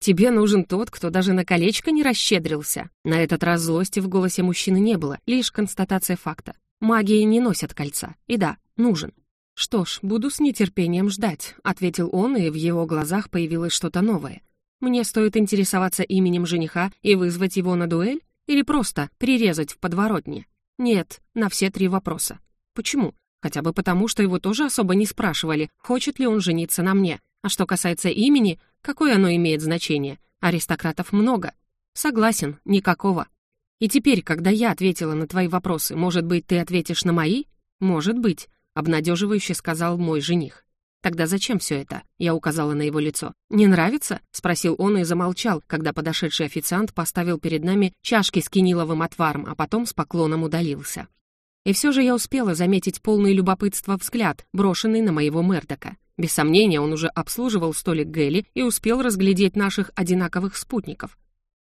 Тебе нужен тот, кто даже на колечко не расщедрился. На этот раз злости в голосе мужчины не было, лишь констатация факта. Магии не носят кольца. И да, нужен. «Что ж, буду с нетерпением ждать», — ответил он, и в его глазах появилось что-то новое. «Мне стоит интересоваться именем жениха и вызвать его на дуэль? Или просто прирезать в подворотне?» «Нет, на все три вопроса. Почему? Хотя бы потому, что его тоже особо не спрашивали, хочет ли он жениться на мне. А что касается имени, какое оно имеет значение? Аристократов много. Согласен, никакого. И теперь, когда я ответила на твои вопросы, может быть, ты ответишь на мои? Может быть. — обнадеживающе сказал мой жених. «Тогда зачем все это?» — я указала на его лицо. «Не нравится?» — спросил он и замолчал, когда подошедший официант поставил перед нами чашки с киниловым отваром, а потом с поклоном удалился. И все же я успела заметить полный любопытства взгляд, брошенный на моего Мердока. Без сомнения, он уже обслуживал столик Гелли и успел разглядеть наших одинаковых спутников.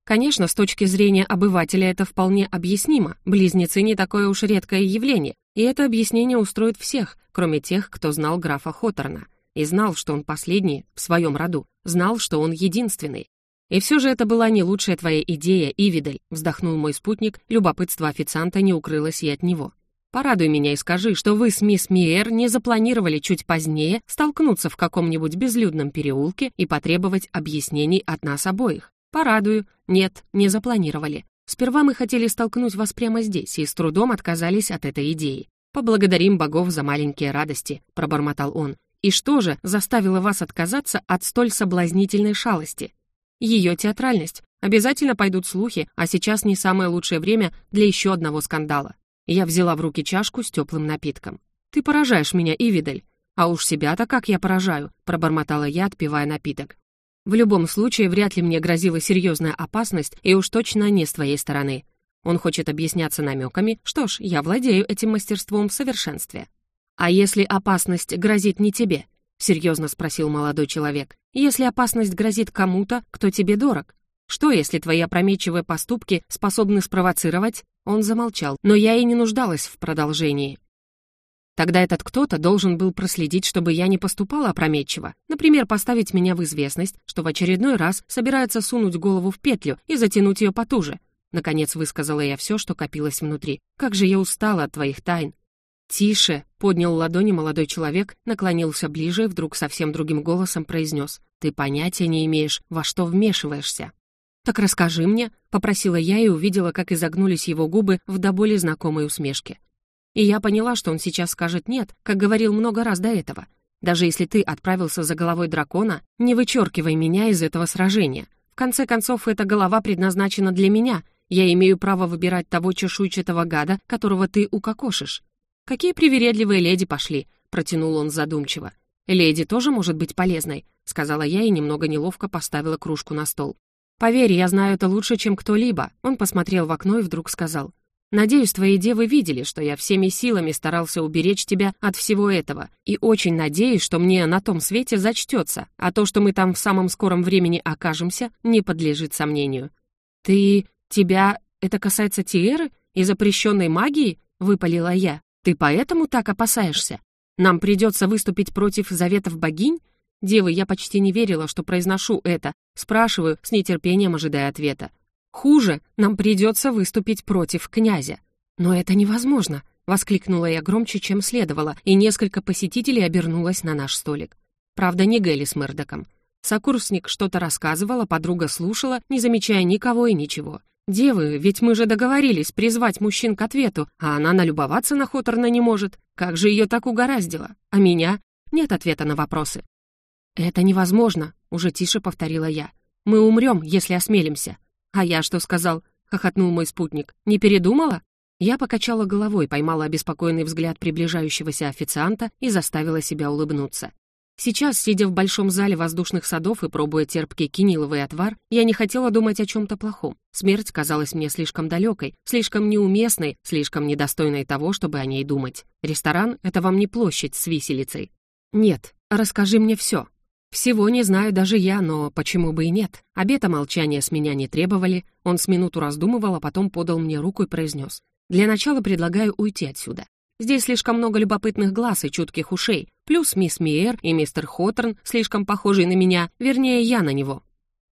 Конечно, с точки зрения обывателя это вполне объяснимо. Близнецы не такое уж редкое явление, и это объяснение устроит всех, кроме тех, кто знал графа Хоторна, и знал, что он последний в своем роду, знал, что он единственный. «И все же это была не лучшая твоя идея, Ивидель», вздохнул мой спутник, любопытство официанта не укрылось и от него. «Порадуй меня и скажи, что вы с мисс Миэр не запланировали чуть позднее столкнуться в каком-нибудь безлюдном переулке и потребовать объяснений от нас обоих. Порадую. Нет, не запланировали. Сперва мы хотели столкнуть вас прямо здесь и с трудом отказались от этой идеи. «Поблагодарим богов за маленькие радости», — пробормотал он. «И что же заставило вас отказаться от столь соблазнительной шалости?» «Ее театральность. Обязательно пойдут слухи, а сейчас не самое лучшее время для еще одного скандала». Я взяла в руки чашку с теплым напитком. «Ты поражаешь меня, Ивидель». «А уж себя-то как я поражаю», — пробормотала я, отпивая напиток. В любом случае, вряд ли мне грозила серьезная опасность, и уж точно не с твоей стороны. Он хочет объясняться намеками, что ж, я владею этим мастерством в совершенстве. «А если опасность грозит не тебе?» — серьезно спросил молодой человек. «Если опасность грозит кому-то, кто тебе дорог? Что, если твои опрометчивые поступки способны спровоцировать?» Он замолчал, но я и не нуждалась в продолжении. Тогда этот кто-то должен был проследить, чтобы я не поступала опрометчиво. Например, поставить меня в известность, что в очередной раз собирается сунуть голову в петлю и затянуть ее потуже. Наконец высказала я все, что копилось внутри. «Как же я устала от твоих тайн!» «Тише!» — поднял ладони молодой человек, наклонился ближе и вдруг совсем другим голосом произнес. «Ты понятия не имеешь, во что вмешиваешься». «Так расскажи мне», — попросила я и увидела, как изогнулись его губы в до боли знакомой усмешке. И я поняла, что он сейчас скажет «нет», как говорил много раз до этого. Даже если ты отправился за головой дракона, не вычеркивай меня из этого сражения. В конце концов, эта голова предназначена для меня. Я имею право выбирать того чешуйчатого гада, которого ты укокошишь. «Какие привередливые леди пошли», — протянул он задумчиво. «Леди тоже может быть полезной», — сказала я и немного неловко поставила кружку на стол. «Поверь, я знаю это лучше, чем кто-либо», — он посмотрел в окно и вдруг сказал. Надеюсь, твои девы видели, что я всеми силами старался уберечь тебя от всего этого, и очень надеюсь, что мне на том свете зачтется, а то, что мы там в самом скором времени окажемся, не подлежит сомнению. Ты... тебя... это касается Тиэры и запрещенной магии?» — выпалила я. «Ты поэтому так опасаешься? Нам придется выступить против заветов богинь?» Девы, я почти не верила, что произношу это. Спрашиваю, с нетерпением ожидая ответа. Хуже, нам придется выступить против князя. Но это невозможно, воскликнула я громче, чем следовало, и несколько посетителей обернулось на наш столик. Правда, не Гелли с Мэрдоком. Сокурсник что-то рассказывал, а подруга слушала, не замечая никого и ничего. «Девы, ведь мы же договорились призвать мужчин к ответу, а она налюбоваться на Хоторна не может. Как же ее так угораздило? А меня? Нет ответа на вопросы». «Это невозможно», — уже тише повторила я. «Мы умрем, если осмелимся. «А я что сказал?» — хохотнул мой спутник. «Не передумала?» Я покачала головой, поймала обеспокоенный взгляд приближающегося официанта и заставила себя улыбнуться. Сейчас, сидя в большом зале воздушных садов и пробуя терпкий киниловый отвар, я не хотела думать о чем-то плохом. Смерть казалась мне слишком далекой, слишком неуместной, слишком недостойной того, чтобы о ней думать. Ресторан — это вам не площадь с виселицей. Нет, расскажи мне все, всего не знаю даже я, но почему бы и нет? Обета молчания с меня не требовали. Он с минуту раздумывал, а потом подал мне руку и произнес. Для начала предлагаю уйти отсюда. Здесь слишком много любопытных глаз и чутких ушей, плюс мисс Миер и мистер Хоторн, слишком похожий на меня, вернее, я на него.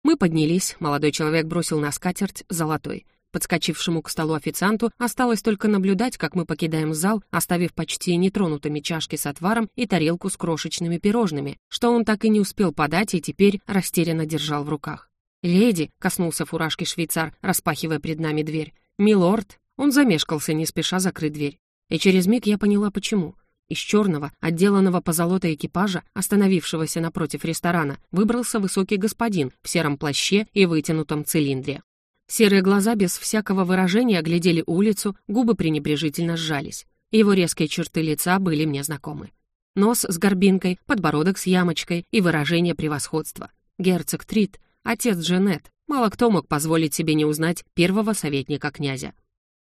Мы поднялись, молодой человек бросил на скатерть золотой. Подскочившему к столу официанту осталось только наблюдать, как мы покидаем зал, оставив почти нетронутыми чашки с отваром и тарелку с крошечными пирожными, что он так и не успел подать и теперь растерянно держал в руках. «Леди», — коснулся фуражки швейцар, распахивая пред нами дверь. «Милорд». Он замешкался, не спеша закрыть дверь. И через миг я поняла, почему. Из черного, отделанного позолотой экипажа, остановившегося напротив ресторана, выбрался высокий господин в сером плаще и вытянутом цилиндре. Серые глаза без всякого выражения оглядели улицу, губы пренебрежительно сжались. Его резкие черты лица были мне знакомы. Нос с горбинкой, подбородок с ямочкой и выражение превосходства. Герцог Трит, отец Джанет. Мало кто мог позволить себе не узнать первого советника князя.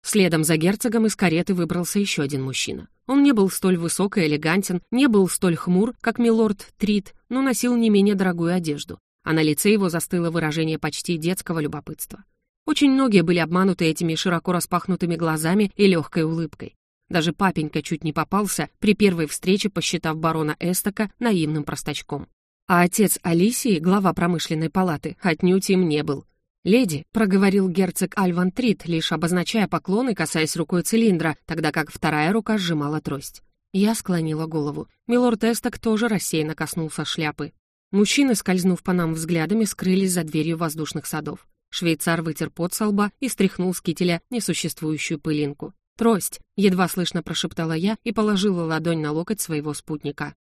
Следом за герцогом из кареты выбрался еще один мужчина. Он не был столь высок и элегантен, не был столь хмур, как милорд Трит, но носил не менее дорогую одежду, а на лице его застыло выражение почти детского любопытства. Очень многие были обмануты этими широко распахнутыми глазами и легкой улыбкой. Даже папенька чуть не попался, при первой встрече посчитав барона Эстока наивным простачком. А отец Алисии, глава промышленной палаты, отнюдь им не был. «Леди», — проговорил герцог Альван Трит, лишь обозначая поклон и касаясь рукой цилиндра, тогда как вторая рука сжимала трость. Я склонила голову. Милорд Эсток тоже рассеянно коснулся шляпы. Мужчины, скользнув по нам взглядами, скрылись за дверью воздушных садов. Швейцар вытер пот со лба и стряхнул с кителя несуществующую пылинку. «Трость!» — едва слышно прошептала я и положила ладонь на локоть своего спутника.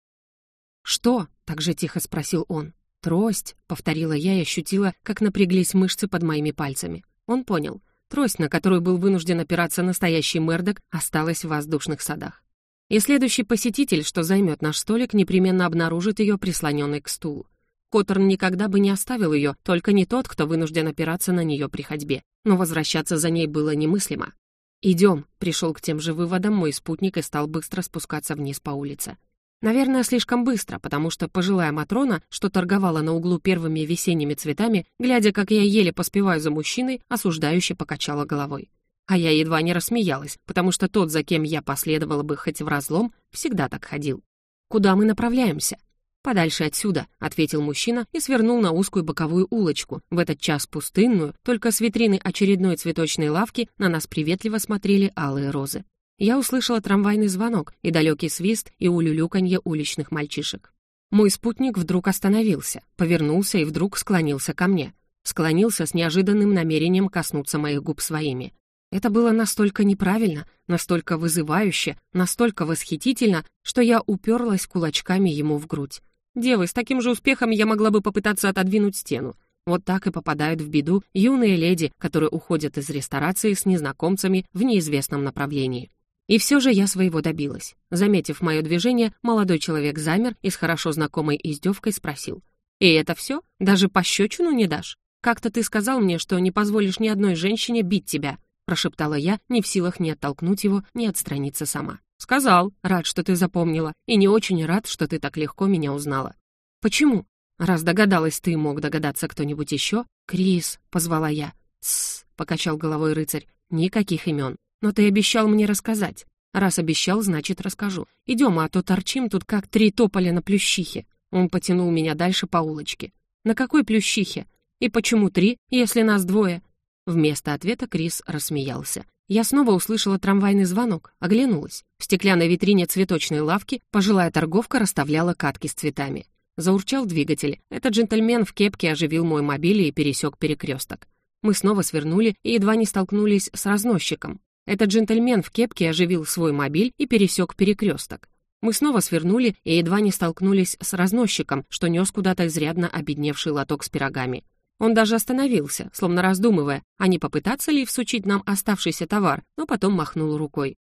«Что?» — так же тихо спросил он. «Трость!» — повторила я и ощутила, как напряглись мышцы под моими пальцами. Он понял. Трость, на которую был вынужден опираться настоящий Мердок, осталась в воздушных садах. И следующий посетитель, что займет наш столик, непременно обнаружит ее прислоненной к стулу. Коттерн никогда бы не оставил ее, только не тот, кто вынужден опираться на нее при ходьбе. Но возвращаться за ней было немыслимо. «Идем», — пришел к тем же выводам мой спутник и стал быстро спускаться вниз по улице. Наверное, слишком быстро, потому что пожилая Матрона, что торговала на углу первыми весенними цветами, глядя, как я еле поспеваю за мужчиной, осуждающе покачала головой. А я едва не рассмеялась, потому что тот, за кем я последовала бы хоть в разлом, всегда так ходил. «Куда мы направляемся?» «Подальше отсюда», — ответил мужчина и свернул на узкую боковую улочку, в этот час пустынную, только с витрины очередной цветочной лавки на нас приветливо смотрели алые розы. Я услышала трамвайный звонок и далекий свист и улюлюканье уличных мальчишек. Мой спутник вдруг остановился, повернулся и вдруг склонился ко мне. Склонился с неожиданным намерением коснуться моих губ своими. Это было настолько неправильно, настолько вызывающе, настолько восхитительно, что я уперлась кулачками ему в грудь. Девы, с таким же успехом я могла бы попытаться отодвинуть стену. Вот так и попадают в беду юные леди, которые уходят из ресторации с незнакомцами в неизвестном направлении. И все же я своего добилась. Заметив мое движение, молодой человек замер и с хорошо знакомой издевкой спросил. «И это все? Даже пощечину не дашь? Как-то ты сказал мне, что не позволишь ни одной женщине бить тебя», прошептала я, не в силах ни оттолкнуть его, ни отстраниться сама. «Сказал. Рад, что ты запомнила. И не очень рад, что ты так легко меня узнала». «Почему?» «Раз догадалась ты, мог догадаться кто-нибудь еще?» «Крис», — позвала я. «Тссс», — покачал головой рыцарь. «Никаких имен. Но ты обещал мне рассказать. Раз обещал, значит, расскажу. Идем, а то торчим тут как три тополя на плющихе». Он потянул меня дальше по улочке. «На какой плющихе? И почему три, если нас двое?» Вместо ответа Крис рассмеялся. Я снова услышала трамвайный звонок, оглянулась. В стеклянной витрине цветочной лавки пожилая торговка расставляла катки с цветами. Заурчал двигатель. Этот джентльмен в кепке оживил мой мобиль и пересек перекресток. Мы снова свернули и едва не столкнулись с разносчиком. Этот джентльмен в кепке оживил свой мобиль и пересек перекресток. Мы снова свернули и едва не столкнулись с разносчиком, что нес куда-то изрядно обедневший лоток с пирогами. Он даже остановился, словно раздумывая, а не попытаться ли всучить нам оставшийся товар, но потом махнул рукой.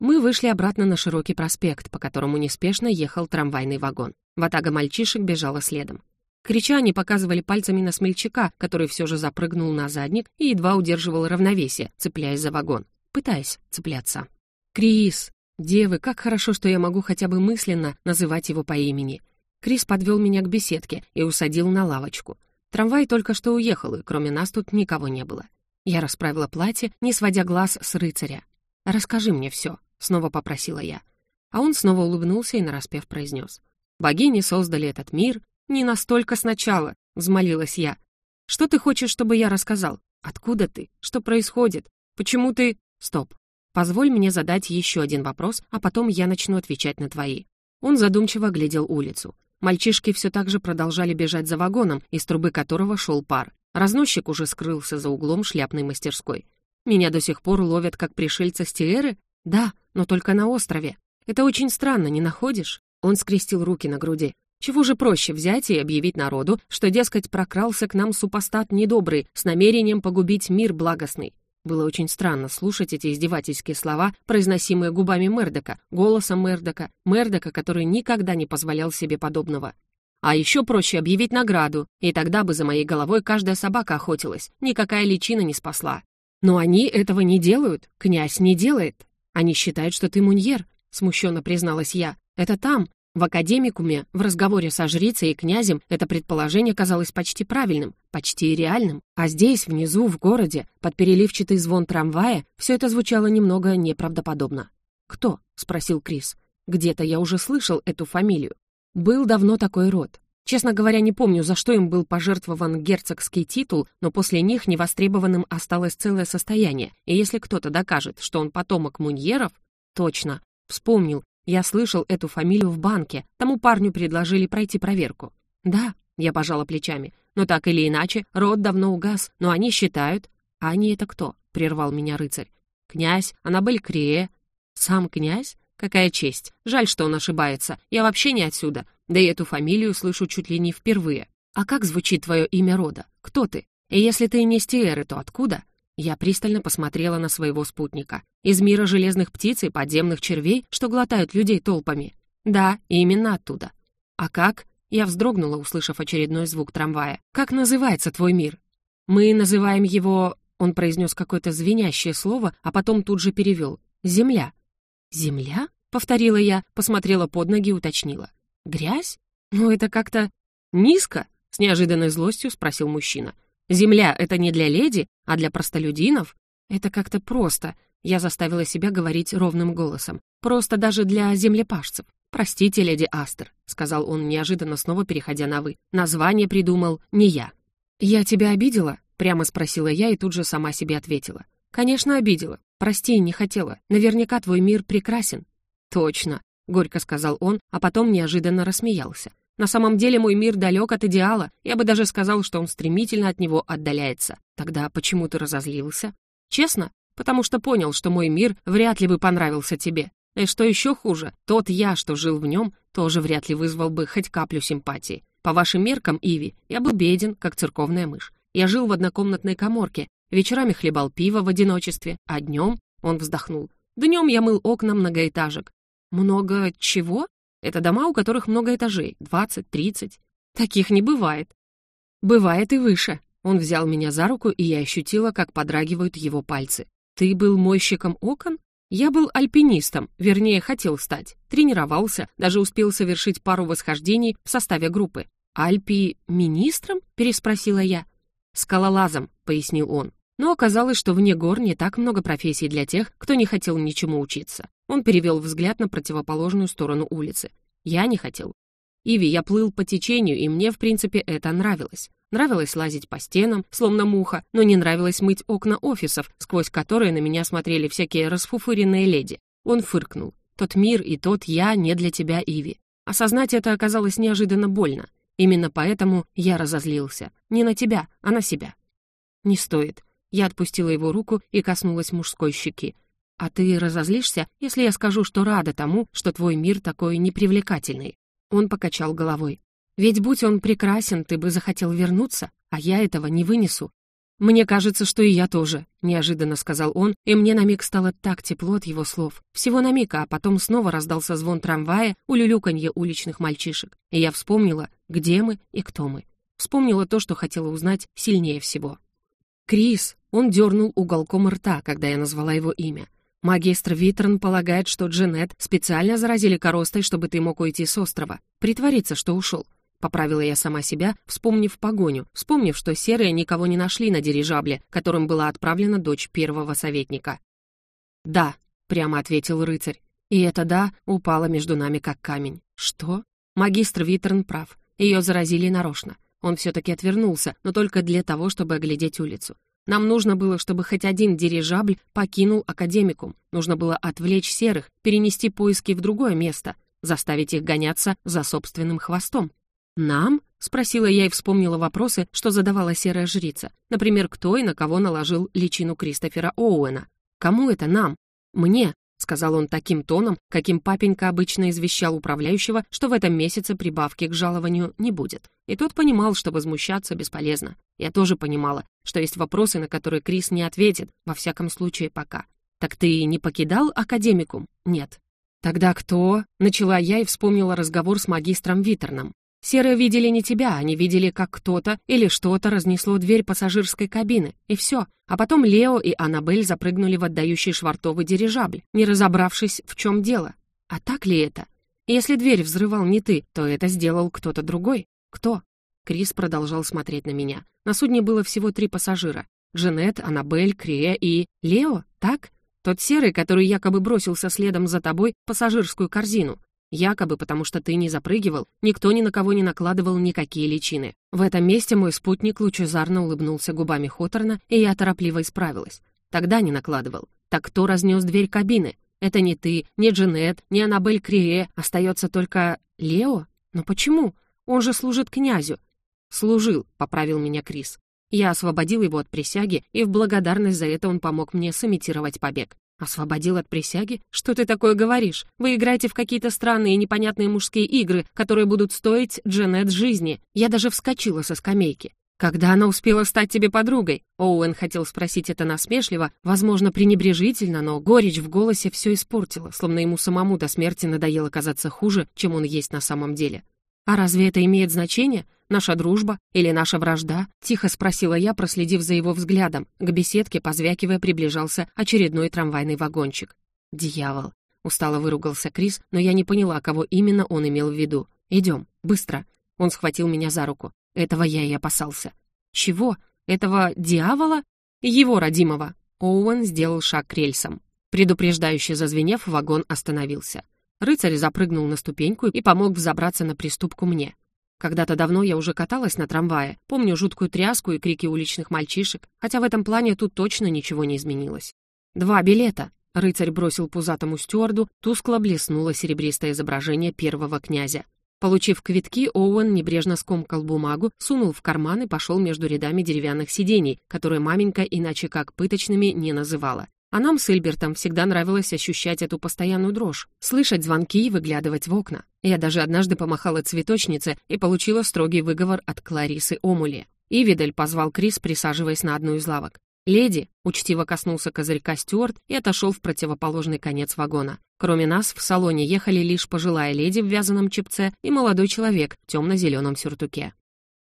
Мы вышли обратно на широкий проспект, по которому неспешно ехал трамвайный вагон. Ватага мальчишек бежала следом. Крича, они показывали пальцами на смельчака, который все же запрыгнул на задник и едва удерживал равновесие, цепляясь за вагон, пытаясь цепляться. «Крис! Девы, как хорошо, что я могу хотя бы мысленно называть его по имени!» Крис подвел меня к беседке и усадил на лавочку. Трамвай только что уехал, и кроме нас тут никого не было. Я расправила платье, не сводя глаз с рыцаря. «Расскажи мне все», — снова попросила я. А он снова улыбнулся и нараспев произнес. «Богини создали этот мир не настолько сначала», — взмолилась я. Что ты хочешь, чтобы я рассказал? Откуда ты? Что происходит? Почему ты...» «Стоп. Позволь мне задать еще один вопрос, а потом я начну отвечать на твои». Он задумчиво глядел улицу. Мальчишки все так же продолжали бежать за вагоном, из трубы которого шел пар. Разносчик уже скрылся за углом шляпной мастерской. Меня до сих пор ловят как пришельца с? Да, но только на острове. Это очень странно, не находишь? Он скрестил руки на груди. Чего же проще взять и объявить народу, что, дескать, прокрался к нам супостат недобрый с намерением погубить мир благостный? Было очень странно слушать эти издевательские слова, произносимые губами Мердока, голосом Мердока, Мердока, который никогда не позволял себе подобного. А еще проще объявить награду, и тогда бы за моей головой каждая собака охотилась, никакая личина не спасла. Но они этого не делают, князь не делает. Они считают, что ты муньер, смущенно призналась я. Это там, в академикуме, в разговоре со жрицей и князем это предположение казалось почти правильным, почти реальным. А здесь, внизу, в городе, под переливчатый звон трамвая, все это звучало немного неправдоподобно. «Кто?» — спросил Крис. «Где-то я уже слышал эту фамилию. Был давно такой род. Честно говоря, не помню, за что им был пожертвован герцогский титул, но после них невостребованным осталось целое состояние, и если кто-то докажет, что он потомок муньеров... Точно, вспомнил, я слышал эту фамилию в банке. Тому парню предложили пройти проверку. Да, я пожала плечами. Но так или иначе, род давно угас, но они считают... А они это кто? Прервал меня рыцарь. Князь, Аннабель Крие. Сам князь? Какая честь. Жаль, что он ошибается. Я вообще не отсюда. Да и эту фамилию слышу чуть ли не впервые. А как звучит твое имя рода? Кто ты? И если ты не Стиэры, то откуда? Я пристально посмотрела на своего спутника. Из мира железных птиц и подземных червей, что глотают людей толпами. Да, именно оттуда. А как? Я вздрогнула, услышав очередной звук трамвая. Как называется твой мир? Мы называем его... Он произнес какое-то звенящее слово, а потом тут же перевел. Земля. Земля? Повторила я, посмотрела под ноги и уточнила. Грязь? Ну это как-то... Низко? С неожиданной злостью спросил мужчина. Земля — это не для леди, а для простолюдинов? Это как-то просто. Я заставила себя говорить ровным голосом. Просто даже для землепашцев. «Простите, леди Астер», — сказал он, неожиданно снова переходя на «вы». «Название придумал не я». «Я тебя обидела?» — прямо спросила я и тут же сама себе ответила. «Конечно, обидела. Прости, не хотела. Наверняка твой мир прекрасен». «Точно», — горько сказал он, а потом неожиданно рассмеялся. На самом деле мой мир далек от идеала, я бы даже сказал, что он стремительно от него отдаляется. Тогда почему ты разозлился? Честно? Потому что понял, что мой мир вряд ли бы понравился тебе. И что еще хуже, тот я, что жил в нем, тоже вряд ли вызвал бы хоть каплю симпатии. По вашим меркам, Иви, я был беден, как церковная мышь. Я жил в однокомнатной коморке, вечерами хлебал пиво в одиночестве, а днем, он вздохнул, днем я мыл окна многоэтажек. Много чего? Это дома, у которых много этажей, 20-30. Таких не бывает. Бывает и выше. Он взял меня за руку, и я ощутила, как подрагивают его пальцы. Ты был мойщиком окон? Я был альпинистом, вернее, хотел стать. Тренировался, даже успел совершить пару восхождений в составе группы. «Альпи-министром?» — переспросила я. «Скалолазом», — пояснил он. Но оказалось, что вне гор не так много профессий для тех, кто не хотел ничему учиться. Он перевел взгляд на противоположную сторону улицы. Я не хотел. Иви, я плыл по течению, и мне, в принципе, это нравилось. Нравилось лазить по стенам, словно муха, но не нравилось мыть окна офисов, сквозь которые на меня смотрели всякие расфуфыренные леди. Он фыркнул. Тот мир и тот я не для тебя, Иви. Осознать это оказалось неожиданно больно. Именно поэтому я разозлился. Не на тебя, а на себя. Не стоит. Я отпустила его руку и коснулась мужской щеки. «А ты разозлишься, если я скажу, что рада тому, что твой мир такой непривлекательный?» Он покачал головой. «Ведь будь он прекрасен, ты бы захотел вернуться, а я этого не вынесу». «Мне кажется, что и я тоже», — неожиданно сказал он, и мне на миг стало так тепло от его слов. Всего на миг, а потом снова раздался звон трамвая, улюлюканье уличных мальчишек. И я вспомнила, где мы и кто мы. Вспомнила то, что хотела узнать сильнее всего. «Крис!» Он дернул уголком рта, когда я назвала его имя. «Магистр Витерн полагает, что Джанет специально заразили коростой, чтобы ты мог уйти с острова. Притвориться, что ушел». Поправила я сама себя, вспомнив погоню, вспомнив, что серые никого не нашли на дирижабле, которым была отправлена дочь первого советника. «Да», — прямо ответил рыцарь. И это «да» упало между нами как камень. «Что?» Магистр Витерн прав. Ее заразили нарочно. Он все-таки отвернулся, но только для того, чтобы оглядеть улицу. Нам нужно было, чтобы хоть один дирижабль покинул академикум. Нужно было отвлечь серых, перенести поиски в другое место, заставить их гоняться за собственным хвостом. «Нам?» — спросила я и вспомнила вопросы, что задавала серая жрица. Например, кто и на кого наложил личину Кристофера Оуэна. «Кому это нам?» «Мне», — сказал он таким тоном, каким папенька обычно извещал управляющего, что в этом месяце прибавки к жалованию не будет. И тот понимал, что возмущаться бесполезно. Я тоже понимала, что есть вопросы, на которые Крис не ответит, во всяком случае пока. «Так ты не покидал академикум?» «Нет». «Тогда кто?» — начала я и вспомнила разговор с магистром Витерном. Серые видели не тебя, они видели, как кто-то или что-то разнесло дверь пассажирской кабины, и все. А потом Лео и Аннабель запрыгнули в отдающий швартовый дирижабль, не разобравшись, в чем дело. А так ли это? Если дверь взрывал не ты, то это сделал кто-то другой. Кто? Крис продолжал смотреть на меня. На судне было всего три пассажира. Джанет, Аннабель, Крия и... Лео, так? Тот серый, который якобы бросился следом за тобой в пассажирскую корзину. Якобы потому, что ты не запрыгивал, никто ни на кого не накладывал никакие личины. В этом месте мой спутник лучезарно улыбнулся губами Хоторна, и я торопливо исправилась. Тогда не накладывал. Так кто разнес дверь кабины? Это не ты, не Джанет, не Аннабель Крие, остается только Лео? Но почему? Он же служит князю. Служил, поправил меня Крис. Я освободил его от присяги, и в благодарность за это он помог мне сымитировать побег. «Освободил от присяги? Что ты такое говоришь? Вы играете в какие-то странные непонятные мужские игры, которые будут стоить Джанет жизни. Я даже вскочила со скамейки. «Когда она успела стать тебе подругой?» Оуэн хотел спросить это насмешливо, возможно, пренебрежительно, но горечь в голосе все испортила, словно ему самому до смерти надоело казаться хуже, чем он есть на самом деле. «А разве это имеет значение? Наша дружба или наша вражда?» — тихо спросила я, проследив за его взглядом. К беседке, позвякивая, приближался очередной трамвайный вагончик. «Дьявол!» — устало выругался Крис, но я не поняла, кого именно он имел в виду. «Идем, быстро!» Он схватил меня за руку. Этого я и опасался. «Чего? Этого дьявола?» «Его родимого!» Оуэн сделал шаг к рельсам. Предупреждающе зазвенев, вагон остановился. Рыцарь запрыгнул на ступеньку и помог взобраться на приступку мне. Когда-то давно я уже каталась на трамвае, помню жуткую тряску и крики уличных мальчишек, хотя в этом плане тут точно ничего не изменилось. «Два билета!» — рыцарь бросил пузатому стюарду, тускло блеснуло серебристое изображение первого князя. Получив квитки, Оуэн небрежно скомкал бумагу, сунул в карман и пошел между рядами деревянных сидений, которые маменька иначе как пыточными не называла. А нам с Эльбертом всегда нравилось ощущать эту постоянную дрожь, слышать звонки и выглядывать в окна. Я даже однажды помахала цветочнице и получила строгий выговор от Кларисы Омули. Ивидель позвал Крис, присаживаясь на одну из лавок. «Леди!» — учтиво коснулся козырька Стюарт и отошел в противоположный конец вагона. Кроме нас, в салоне ехали лишь пожилая леди в вязаном чепце и молодой человек в темно-зеленом сюртуке.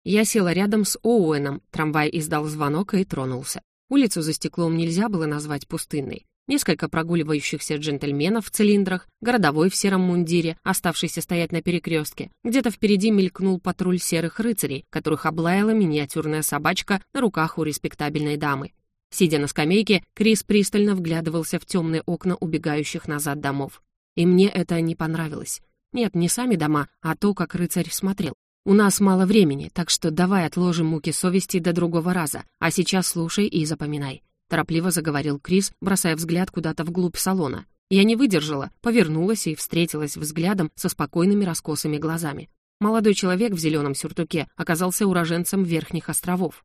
Я села рядом с Оуэном, трамвай издал звонок и тронулся. Улицу за стеклом нельзя было назвать пустынной. Несколько прогуливающихся джентльменов в цилиндрах, городовой в сером мундире, оставшийся стоять на перекрестке. Где-то впереди мелькнул патруль серых рыцарей, которых облаяла миниатюрная собачка на руках у респектабельной дамы. Сидя на скамейке, Крис пристально вглядывался в темные окна убегающих назад домов. И мне это не понравилось. Нет, не сами дома, а то, как рыцарь смотрел. «У нас мало времени, так что давай отложим муки совести до другого раза, а сейчас слушай и запоминай», — торопливо заговорил Крис, бросая взгляд куда-то вглубь салона. Я не выдержала, повернулась и встретилась взглядом со спокойными раскосыми глазами. Молодой человек в зеленом сюртуке оказался уроженцем Верхних островов.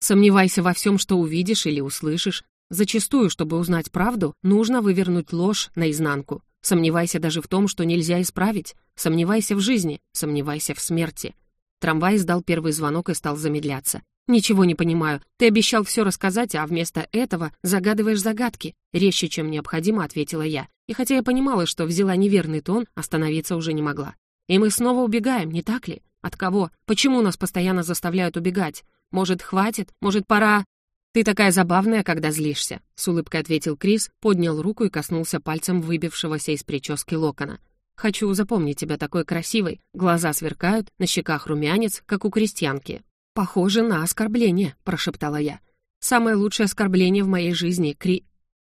Сомневайся во всем, что увидишь или услышишь. Зачастую, чтобы узнать правду, нужно вывернуть ложь наизнанку. Сомневайся даже в том, что нельзя исправить. Сомневайся в жизни, сомневайся в смерти. Трамвай издал первый звонок и стал замедляться. «Ничего не понимаю. Ты обещал все рассказать, а вместо этого загадываешь загадки». Резче, чем необходимо, ответила я. И хотя я понимала, что взяла неверный тон, остановиться уже не могла. «И мы снова убегаем, не так ли? От кого? Почему нас постоянно заставляют убегать? Может, хватит? Может, пора...» «Ты такая забавная, когда злишься», — с улыбкой ответил Крис, поднял руку и коснулся пальцем выбившегося из прически локона. «Хочу запомнить тебя такой красивой. Глаза сверкают, на щеках румянец, как у крестьянки». «Похоже на оскорбление», — прошептала я. «Самое лучшее оскорбление в моей жизни, Кри...»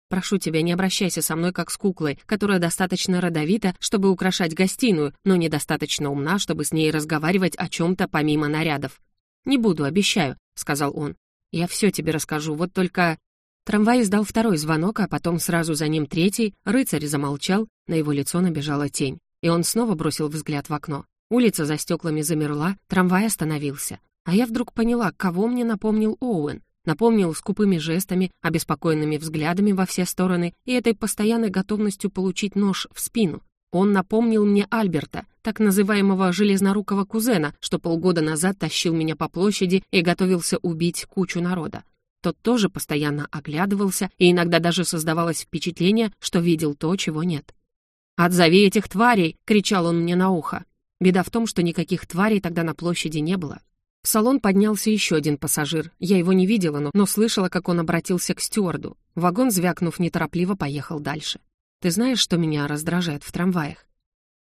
«Прошу тебя, не обращайся со мной как с куклой, которая достаточно родовита, чтобы украшать гостиную, но недостаточно умна, чтобы с ней разговаривать о чем-то помимо нарядов. «Не буду, обещаю», — сказал он. «Я все тебе расскажу, вот только...» Трамвай издал второй звонок, а потом сразу за ним третий. Рыцарь замолчал, на его лицо набежала тень. И он снова бросил взгляд в окно. Улица за стеклами замерла, трамвай остановился. А я вдруг поняла, кого мне напомнил Оуэн. Напомнил скупыми жестами, обеспокоенными взглядами во все стороны и этой постоянной готовностью получить нож в спину. Он напомнил мне Альберта, так называемого железнорукого кузена, что полгода назад тащил меня по площади и готовился убить кучу народа. Тот тоже постоянно оглядывался, и иногда даже создавалось впечатление, что видел то, чего нет. «Отзови этих тварей!» — кричал он мне на ухо. Беда в том, что никаких тварей тогда на площади не было. В салон поднялся еще один пассажир. Я его не видела, но, но слышала, как он обратился к стюарду. Вагон, звякнув неторопливо, поехал дальше. Ты знаешь, что меня раздражает в трамваях?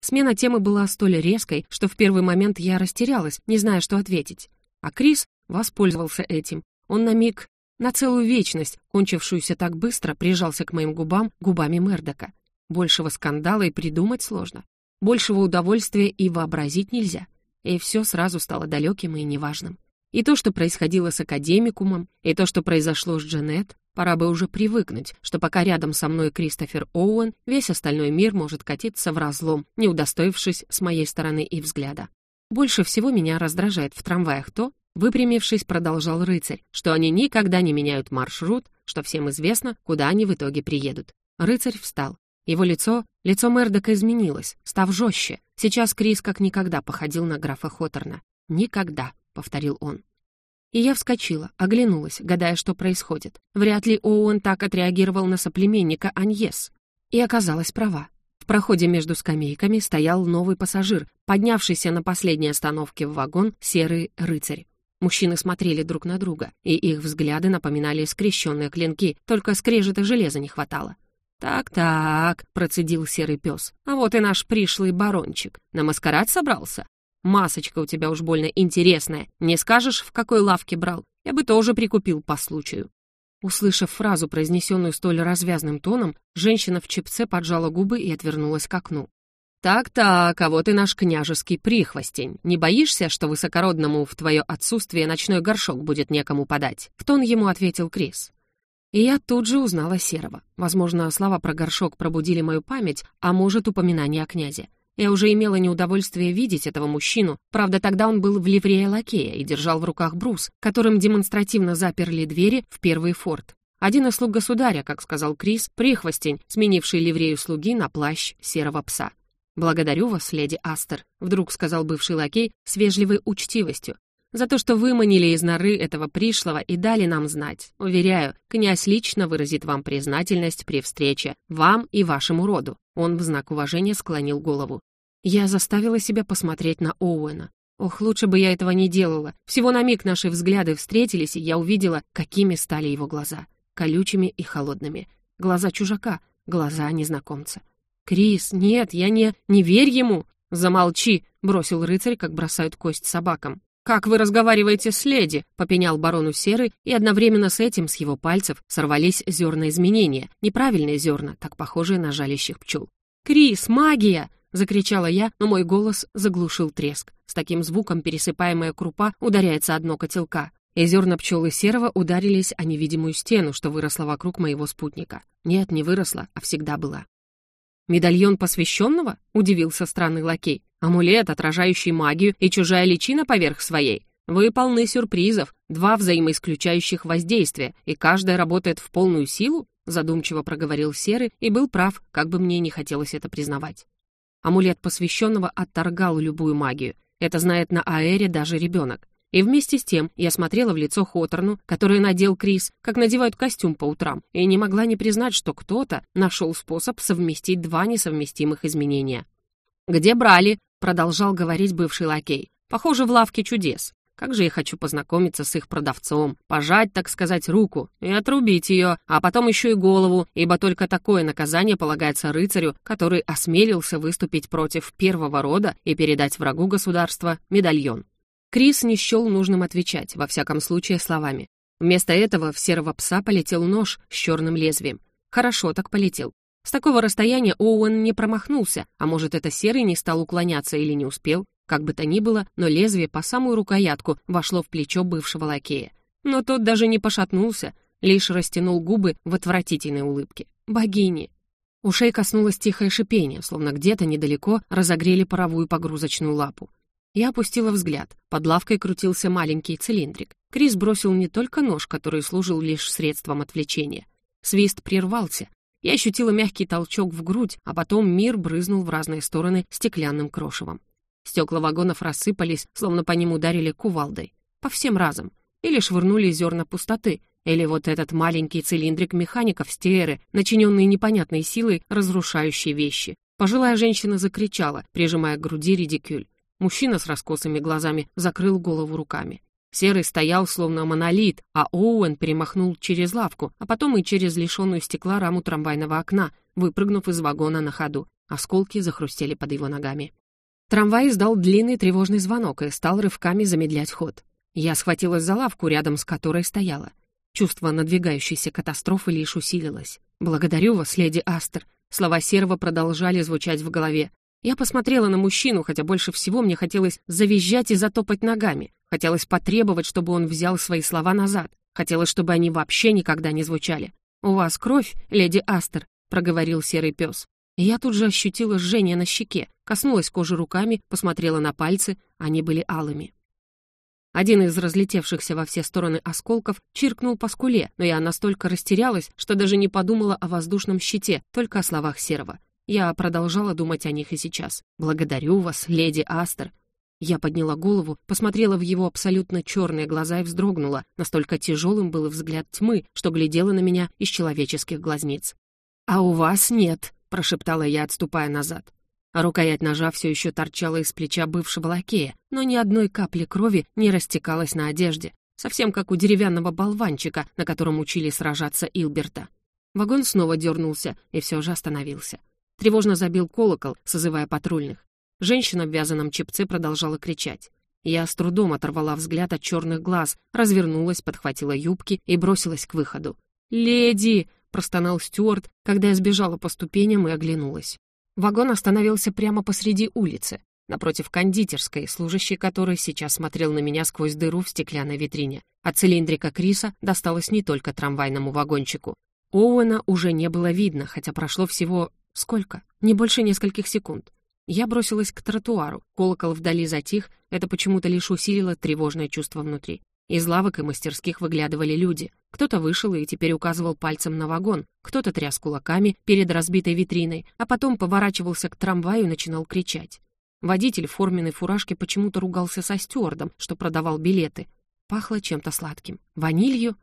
Смена темы была столь резкой, что в первый момент я растерялась, не зная, что ответить. А Крис воспользовался этим. Он на миг, на целую вечность, кончившуюся так быстро, прижался к моим губам губами Мердока. Большего скандала и придумать сложно. Большего удовольствия и вообразить нельзя. И все сразу стало далеким и неважным. И то, что происходило с академикумом, и то, что произошло с Джанет, Пора бы уже привыкнуть, что пока рядом со мной Кристофер Оуэн, весь остальной мир может катиться в разлом, не удостоившись с моей стороны и взгляда. Больше всего меня раздражает в трамваях то, выпрямившись, продолжал рыцарь, что они никогда не меняют маршрут, что всем известно, куда они в итоге приедут. Рыцарь встал. Его лицо, лицо Мердока изменилось, став жестче. Сейчас Крис как никогда походил на графа Хоторна. «Никогда», — повторил он. И я вскочила, оглянулась, гадая, что происходит. Вряд ли Оуэн так отреагировал на соплеменника Аньес. И оказалась права. В проходе между скамейками стоял новый пассажир, поднявшийся на последней остановке в вагон серый рыцарь. Мужчины смотрели друг на друга, и их взгляды напоминали скрещенные клинки, только скрежета железа не хватало. «Так-так», — процедил серый пес, — «а вот и наш пришлый барончик. На маскарад собрался?» Масочка у тебя уж больно интересная. Не скажешь, в какой лавке брал? Я бы тоже прикупил по случаю». Услышав фразу, произнесенную столь развязным тоном, женщина в чепце поджала губы и отвернулась к окну. «Так-так, а вот и наш княжеский прихвостень. Не боишься, что высокородному в твое отсутствие ночной горшок будет некому подать?» В тон ему ответил Крис. И я тут же узнала Серого. Возможно, слова про горшок пробудили мою память, а может, упоминание о князе. Я уже имела неудовольствие видеть этого мужчину, правда, тогда он был в ливрее лакея и держал в руках брус, которым демонстративно заперли двери в первый форт. Один из слуг государя, как сказал Крис, прихвостень, сменивший ливрею слуги на плащ серого пса. «Благодарю вас, леди Астер», — вдруг сказал бывший лакей с вежливой учтивостью, «за то, что выманили из норы этого пришлого и дали нам знать. Уверяю, князь лично выразит вам признательность при встрече, вам и вашему роду». Он в знак уважения склонил голову. Я заставила себя посмотреть на Оуэна. Ох, лучше бы я этого не делала. Всего на миг наши взгляды встретились, и я увидела, какими стали его глаза. Колючими и холодными. Глаза чужака, глаза незнакомца. «Крис, нет, я не... Не верь ему!» «Замолчи!» — бросил рыцарь, как бросают кость собакам. «Как вы разговариваете с леди?» — попенял барону Серый, и одновременно с этим с его пальцев сорвались зерна изменения, неправильные зерна, так похожие на жалящих пчел. «Крис, магия!» — закричала я, но мой голос заглушил треск. С таким звуком пересыпаемая крупа ударяется о дно котелка, и зерна пчелы серого ударились о невидимую стену, что выросла вокруг моего спутника. Нет, не выросла, а всегда была. «Медальон посвященного?» — удивился странный лакей. Амулет, отражающий магию, и чужая личина поверх своей. Вы полны сюрпризов, два взаимоисключающих воздействия, и каждая работает в полную силу?» задумчиво проговорил Серый и был прав, как бы мне не хотелось это признавать. Амулет посвященного отторгал любую магию. Это знает на Аэре даже ребенок. И вместе с тем я смотрела в лицо Хоторну, который надел Крис, как надевают костюм по утрам, и не могла не признать, что кто-то нашел способ совместить два несовместимых изменения. «Где брали?» продолжал говорить бывший лакей. «Похоже, в лавке чудес. Как же я хочу познакомиться с их продавцом, пожать, так сказать, руку и отрубить ее, а потом еще и голову, ибо только такое наказание полагается рыцарю, который осмелился выступить против первого рода и передать врагу государства медальон». Крис не счел нужным отвечать, во всяком случае, словами. Вместо этого в серого пса полетел нож с черным лезвием. Хорошо так полетел. С такого расстояния Оуэн не промахнулся, а может, это Серый не стал уклоняться или не успел. Как бы то ни было, но лезвие по самую рукоятку вошло в плечо бывшего лакея. Но тот даже не пошатнулся, лишь растянул губы в отвратительной улыбке. Богини! Ушей коснулось тихое шипение, словно где-то недалеко разогрели паровую погрузочную лапу. Я опустила взгляд. Под лавкой крутился маленький цилиндрик. Крис бросил не только нож, который служил лишь средством отвлечения. Свист прервался. Я ощутила мягкий толчок в грудь, а потом мир брызнул в разные стороны стеклянным крошевом. Стекла вагонов рассыпались, словно по ним ударили кувалдой. По всем разом. Или швырнули зерна пустоты, или вот этот маленький цилиндрик механиков стееры, начиненный непонятной силой, разрушающей вещи. Пожилая женщина закричала, прижимая к груди редикюль. Мужчина с раскосыми глазами закрыл голову руками. Серый стоял словно монолит, а Оуэн перемахнул через лавку, а потом и через лишенную стекла раму трамвайного окна, выпрыгнув из вагона на ходу. Осколки захрустели под его ногами. Трамвай издал длинный тревожный звонок и стал рывками замедлять ход. Я схватилась за лавку, рядом с которой стояла. Чувство надвигающейся катастрофы лишь усилилось. «Благодарю вас, леди Астер». Слова Серого продолжали звучать в голове. Я посмотрела на мужчину, хотя больше всего мне хотелось завизжать и затопать ногами. Хотелось потребовать, чтобы он взял свои слова назад. Хотелось, чтобы они вообще никогда не звучали. «У вас кровь, леди Астер», — проговорил серый пес. Я тут же ощутила жжение на щеке, коснулась кожи руками, посмотрела на пальцы, они были алыми. Один из разлетевшихся во все стороны осколков чиркнул по скуле, но я настолько растерялась, что даже не подумала о воздушном щите, только о словах Серого. Я продолжала думать о них и сейчас. «Благодарю вас, леди Астер». Я подняла голову, посмотрела в его абсолютно черные глаза и вздрогнула. Настолько тяжелым был взгляд тьмы, что глядела на меня из человеческих глазниц. «А у вас нет», — прошептала я, отступая назад. А рукоять ножа все еще торчала из плеча бывшего лакея, но ни одной капли крови не растекалась на одежде, совсем как у деревянного болванчика, на котором учили сражаться Илберта. Вагон снова дернулся и все же остановился. Тревожно забил колокол, созывая патрульных. Женщина в вязаном чепце продолжала кричать. Я с трудом оторвала взгляд от черных глаз, развернулась, подхватила юбки и бросилась к выходу. «Леди!» — простонал Стюарт, когда я сбежала по ступеням и оглянулась. Вагон остановился прямо посреди улицы, напротив кондитерской, служащий которой сейчас смотрел на меня сквозь дыру в стеклянной витрине. От цилиндрика Криса досталось не только трамвайному вагончику. Оуэна уже не было видно, хотя прошло всего... Сколько? Не больше нескольких секунд. Я бросилась к тротуару. Колокол вдали затих, это почему-то лишь усилило тревожное чувство внутри. Из лавок и мастерских выглядывали люди. Кто-то вышел и теперь указывал пальцем на вагон, кто-то тряс кулаками перед разбитой витриной, а потом поворачивался к трамваю и начинал кричать. Водитель в форменной фуражке почему-то ругался со стюардом, что продавал билеты. Пахло чем-то сладким. Ванилью?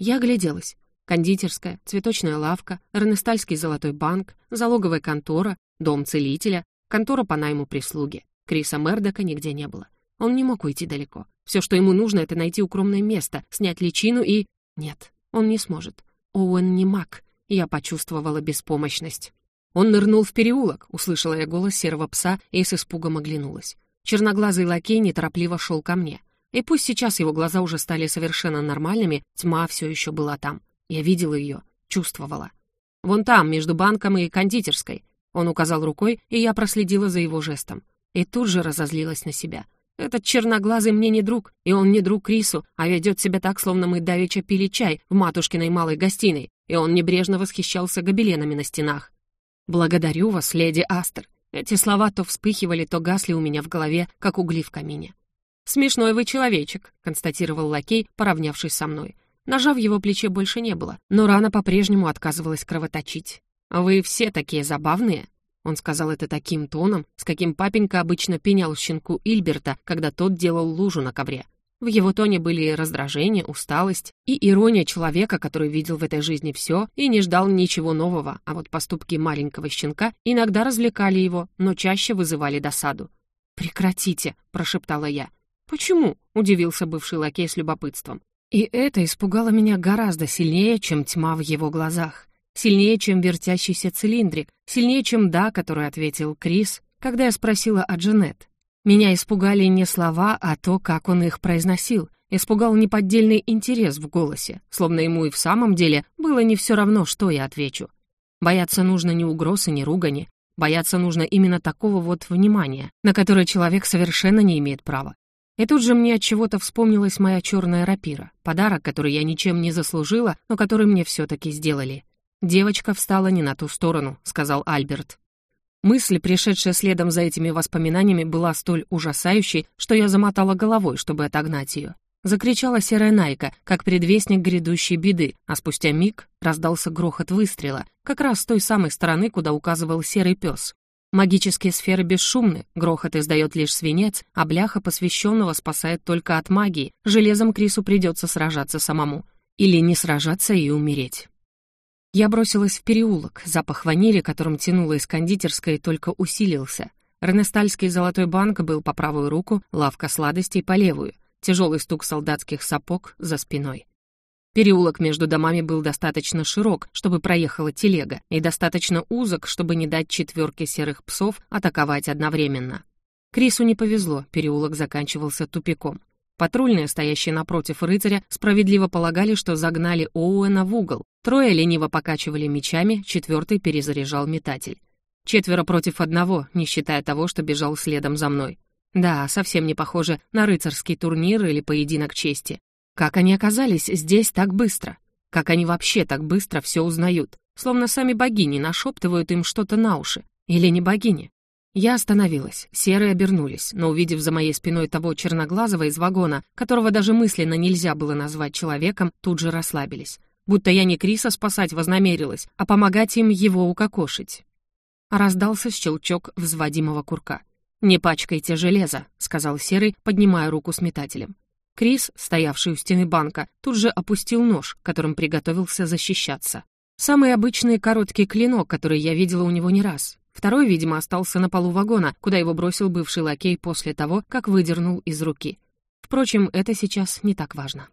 Я огляделась. Кондитерская, цветочная лавка, Эрнестальский золотой банк, залоговая контора, дом целителя, контора по найму прислуги. Криса Мердока нигде не было. Он не мог уйти далеко. Все, что ему нужно, это найти укромное место, снять личину и... Нет, он не сможет. Оуэн не маг. Я почувствовала беспомощность. Он нырнул в переулок, услышала я голос серого пса и с испугом оглянулась. Черноглазый лакей неторопливо шел ко мне. И пусть сейчас его глаза уже стали совершенно нормальными, тьма все еще была там. Я видела ее, чувствовала. «Вон там, между банком и кондитерской». Он указал рукой, и я проследила за его жестом. И тут же разозлилась на себя — этот черноглазый мне не друг, и он не друг Крису, а ведет себя так, словно мы давеча пили чай в матушкиной малой гостиной, и он небрежно восхищался гобеленами на стенах. «Благодарю вас, леди Астер». Эти слова то вспыхивали, то гасли у меня в голове, как угли в камине. «Смешной вы человечек», — констатировал лакей, поравнявшись со мной. Ножа в его плече больше не было, но рана по-прежнему отказывалась кровоточить. «Вы все такие забавные», он сказал это таким тоном, с каким папенька обычно пенял щенку Ильберта, когда тот делал лужу на ковре. В его тоне были раздражение, усталость и ирония человека, который видел в этой жизни все и не ждал ничего нового, а вот поступки маленького щенка иногда развлекали его, но чаще вызывали досаду. «Прекратите», — прошептала я. «Почему?» — удивился бывший лакей с любопытством. И это испугало меня гораздо сильнее, чем тьма в его глазах. Сильнее, чем вертящийся цилиндрик, сильнее, чем «да», который ответил Крис, когда я спросила о Джанет. Меня испугали не слова, а то, как он их произносил. Испугал неподдельный интерес в голосе, словно ему и в самом деле было не все равно, что я отвечу. Бояться нужно ни угроз и ни ругани. Бояться нужно именно такого вот внимания, на которое человек совершенно не имеет права. И тут же мне от чего-то вспомнилась моя черная рапира, подарок, который я ничем не заслужила, но который мне все-таки сделали. «Девочка встала не на ту сторону», — сказал Альберт. Мысль, пришедшая следом за этими воспоминаниями, была столь ужасающей, что я замотала головой, чтобы отогнать ее. Закричала серая Найка, как предвестник грядущей беды, а спустя миг раздался грохот выстрела, как раз с той самой стороны, куда указывал серый пес. Магические сферы бесшумны, грохот издает лишь свинец, а бляха посвященного спасает только от магии. Железом Крису придется сражаться самому. Или не сражаться и умереть. Я бросилась в переулок, запах ванили, которым тянуло из кондитерской, только усилился. Ренестальский золотой банк был по правую руку, лавка сладостей по левую, тяжелый стук солдатских сапог за спиной. Переулок между домами был достаточно широк, чтобы проехала телега, и достаточно узок, чтобы не дать четверке серых псов атаковать одновременно. Крису не повезло, переулок заканчивался тупиком. Патрульные, стоящие напротив рыцаря, справедливо полагали, что загнали Оуэна в угол. Трое лениво покачивали мечами, четвертый перезаряжал метатель. Четверо против одного, не считая того, что бежал следом за мной. Да, совсем не похоже на рыцарский турнир или поединок чести. Как они оказались здесь так быстро? Как они вообще так быстро все узнают? Словно сами богини нашептывают им что-то на уши. Или не богини? Я остановилась, серые обернулись, но увидев за моей спиной того черноглазого из вагона, которого даже мысленно нельзя было назвать человеком, тут же расслабились. Будто я не Криса спасать вознамерилась, а помогать им его укокошить. Раздался щелчок взводимого курка. «Не пачкайте железо», — сказал Серый, поднимая руку с метателем. Крис, стоявший у стены банка, тут же опустил нож, которым приготовился защищаться. Самый обычный короткий клинок, который я видела у него не раз. Второй, видимо, остался на полу вагона, куда его бросил бывший лакей после того, как выдернул из руки. Впрочем, это сейчас не так важно.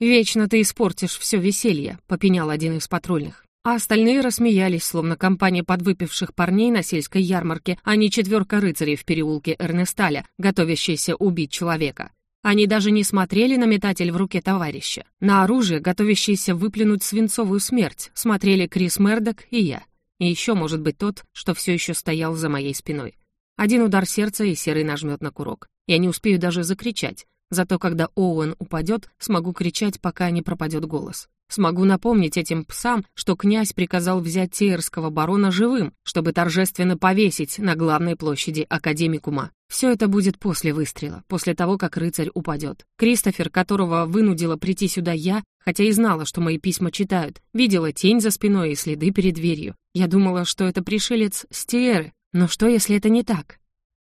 «Вечно ты испортишь все веселье», — попенял один из патрульных. А остальные рассмеялись, словно компания подвыпивших парней на сельской ярмарке, а не четверка рыцарей в переулке Эрнесталя, готовящаяся убить человека. Они даже не смотрели на метатель в руке товарища. На оружие, готовящееся выплюнуть свинцовую смерть, смотрели Крис Мердок и я. И еще, может быть, тот, что все еще стоял за моей спиной. Один удар сердца, и Серый нажмет на курок. Я не успею даже закричать. Зато когда Оуэн упадет, смогу кричать, пока не пропадет голос. Смогу напомнить этим псам, что князь приказал взять Тейерского барона живым, чтобы торжественно повесить на главной площади Академикума. Все это будет после выстрела, после того, как рыцарь упадет. Кристофер, которого вынудила прийти сюда я, хотя и знала, что мои письма читают, видела тень за спиной и следы перед дверью. Я думала, что это пришелец с Тиеры, но что, если это не так?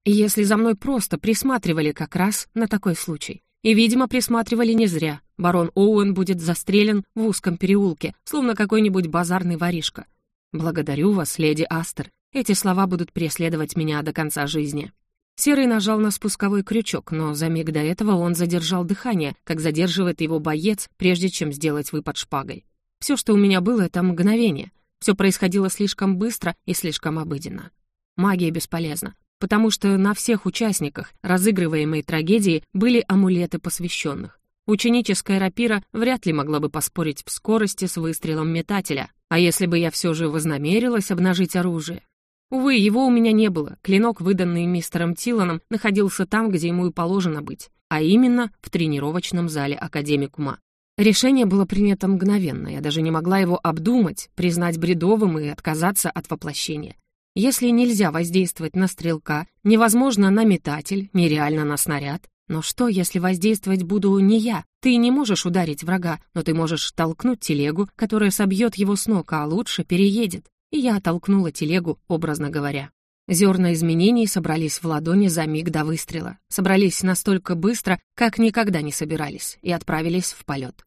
Если за мной просто присматривали как раз на такой случай? И, видимо, присматривали не зря. Барон Оуэн будет застрелен в узком переулке, словно какой-нибудь базарный воришка. «Благодарю вас, леди Астер. Эти слова будут преследовать меня до конца жизни». Серый нажал на спусковой крючок, но за миг до этого он задержал дыхание, как задерживает его боец, прежде чем сделать выпад шпагой. Все, что у меня было, это мгновение. Все происходило слишком быстро и слишком обыденно. Магия бесполезна потому что на всех участниках разыгрываемой трагедии были амулеты посвященных. Ученическая рапира вряд ли могла бы поспорить в скорости с выстрелом метателя, а если бы я все же вознамерилась обнажить оружие? Увы, его у меня не было, клинок, выданный мистером Тиланом, находился там, где ему и положено быть, а именно в тренировочном зале Академикума. Решение было принято мгновенно, я даже не могла его обдумать, признать бредовым и отказаться от воплощения. Если нельзя воздействовать на стрелка, невозможно на метатель, нереально на снаряд. Но что, если воздействовать буду не я? Ты не можешь ударить врага, но ты можешь толкнуть телегу, которая собьет его с ног, а лучше переедет. И я оттолкнула телегу, образно говоря. Зерна изменений собрались в ладони за миг до выстрела. Собрались настолько быстро, как никогда не собирались, и отправились в полет.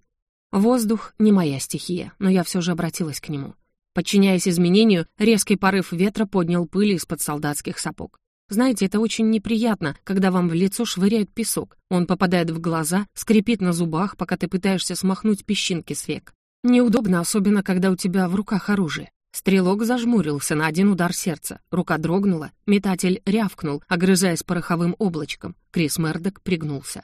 Воздух — не моя стихия, но я все же обратилась к нему. Подчиняясь изменению, резкий порыв ветра поднял пыль из-под солдатских сапог. Знаете, это очень неприятно, когда вам в лицо швыряют песок. Он попадает в глаза, скрипит на зубах, пока ты пытаешься смахнуть песчинки с век. Неудобно, особенно когда у тебя в руках оружие. Стрелок зажмурился на один удар сердца. Рука дрогнула, метатель рявкнул, огрызаясь пороховым облачком. Крис Мердок пригнулся.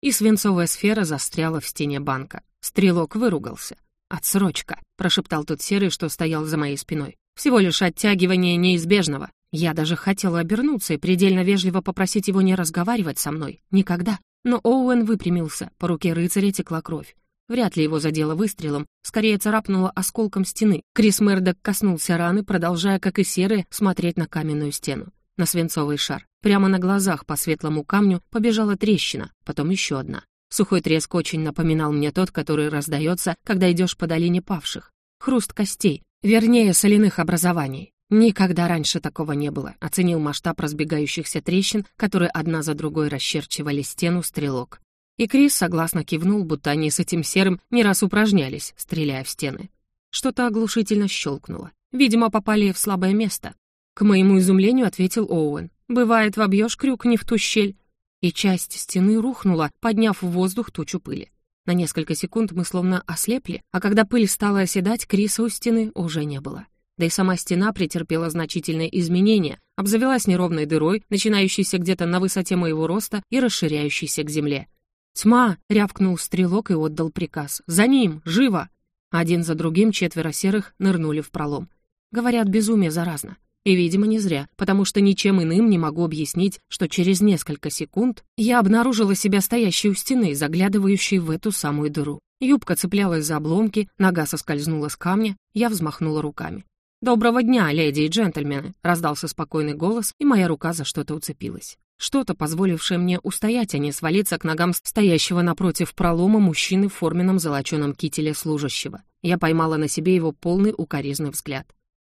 И свинцовая сфера застряла в стене банка. Стрелок выругался. «Отсрочка», — прошептал тот серый, что стоял за моей спиной. «Всего лишь оттягивание неизбежного. Я даже хотела обернуться и предельно вежливо попросить его не разговаривать со мной. Никогда. Но Оуэн выпрямился, по руке рыцаря текла кровь. Вряд ли его задело выстрелом, скорее царапнуло осколком стены. Крис Мердок коснулся раны, продолжая, как и серые, смотреть на каменную стену, на свинцовый шар. Прямо на глазах по светлому камню побежала трещина, потом еще одна. Сухой треск очень напоминал мне тот, который раздается, когда идешь по долине павших. Хруст костей, вернее, соляных образований. Никогда раньше такого не было, оценил масштаб разбегающихся трещин, которые одна за другой расчерчивали стену стрелок. И Крис согласно кивнул, будто они с этим серым не раз упражнялись, стреляя в стены. Что-то оглушительно щелкнуло. Видимо, попали в слабое место. К моему изумлению ответил Оуэн. «Бывает, вобьешь крюк не в ту щель». И часть стены рухнула, подняв в воздух тучу пыли. На несколько секунд мы словно ослепли, а когда пыль стала оседать, Криса у стены уже не было. Да и сама стена претерпела значительные изменения, обзавелась неровной дырой, начинающейся где-то на высоте моего роста и расширяющейся к земле. «Тьма!» — рявкнул стрелок и отдал приказ. «За ним! Живо!» Один за другим четверо серых нырнули в пролом. Говорят, безумие заразно. И, видимо, не зря, потому что ничем иным не могу объяснить, что через несколько секунд я обнаружила себя стоящей у стены, заглядывающей в эту самую дыру. Юбка цеплялась за обломки, нога соскользнула с камня, я взмахнула руками. «Доброго дня, леди и джентльмены!» — раздался спокойный голос, и моя рука за что-то уцепилась. Что-то, позволившее мне устоять, а не свалиться к ногам стоящего напротив пролома мужчины в форменном золоченом кителе служащего. Я поймала на себе его полный укоризный взгляд.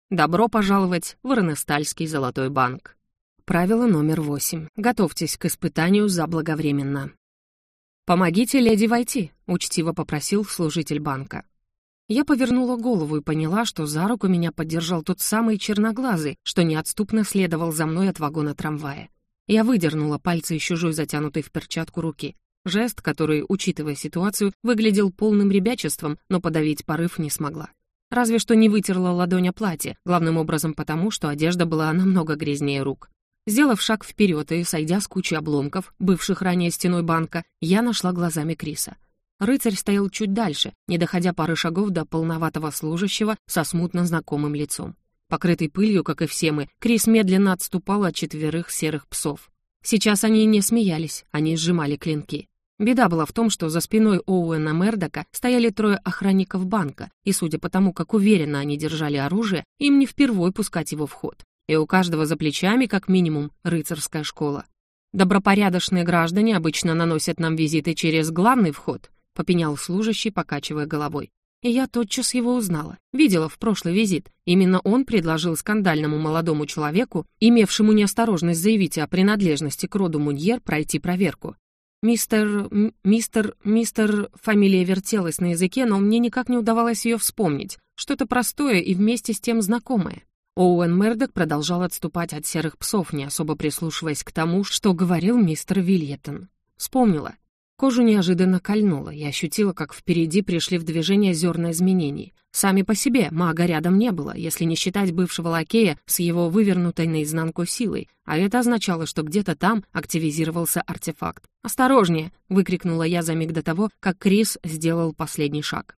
«Добро пожаловать в Ранестальский золотой банк». Правило номер восемь. Готовьтесь к испытанию заблаговременно. «Помогите леди войти», — учтиво попросил служитель банка. Я повернула голову и поняла, что за руку меня поддержал тот самый черноглазый, что неотступно следовал за мной от вагона трамвая. Я выдернула пальцы из чужой затянутой в перчатку руки. Жест, который, учитывая ситуацию, выглядел полным ребячеством, но подавить порыв не смогла. Разве что не вытерла ладонь о платье, главным образом потому, что одежда была намного грязнее рук. Сделав шаг вперед и сойдя с кучи обломков, бывших ранее стеной банка, я нашла глазами Криса. Рыцарь стоял чуть дальше, не доходя пары шагов до полноватого служащего со смутно знакомым лицом. Покрытый пылью, как и все мы, Крис медленно отступал от четверых серых псов. Сейчас они не смеялись, они сжимали клинки. Беда была в том, что за спиной Оуэна Мердока стояли трое охранников банка, и судя по тому, как уверенно они держали оружие, им не впервой пускать его в ход. И у каждого за плечами, как минимум, рыцарская школа. «Добропорядочные граждане обычно наносят нам визиты через главный вход», — попенял служащий, покачивая головой. И я тотчас его узнала. Видела в прошлый визит. Именно он предложил скандальному молодому человеку, имевшему неосторожность заявить о принадлежности к роду Муньер, пройти проверку. Мистер... мистер... мистер... Фамилия вертелась на языке, но мне никак не удавалось ее вспомнить. Что-то простое и вместе с тем знакомое. Оуэн Мердок продолжал отступать от серых псов, не особо прислушиваясь к тому, что говорил мистер Вильеттон. Вспомнила. Кожу неожиданно кольнуло, и ощутила, как впереди пришли в движение зерна изменений. Сами по себе мага рядом не было, если не считать бывшего лакея с его вывернутой наизнанку силой, а это означало, что где-то там активизировался артефакт. «Осторожнее!» — выкрикнула я за миг до того, как Крис сделал последний шаг.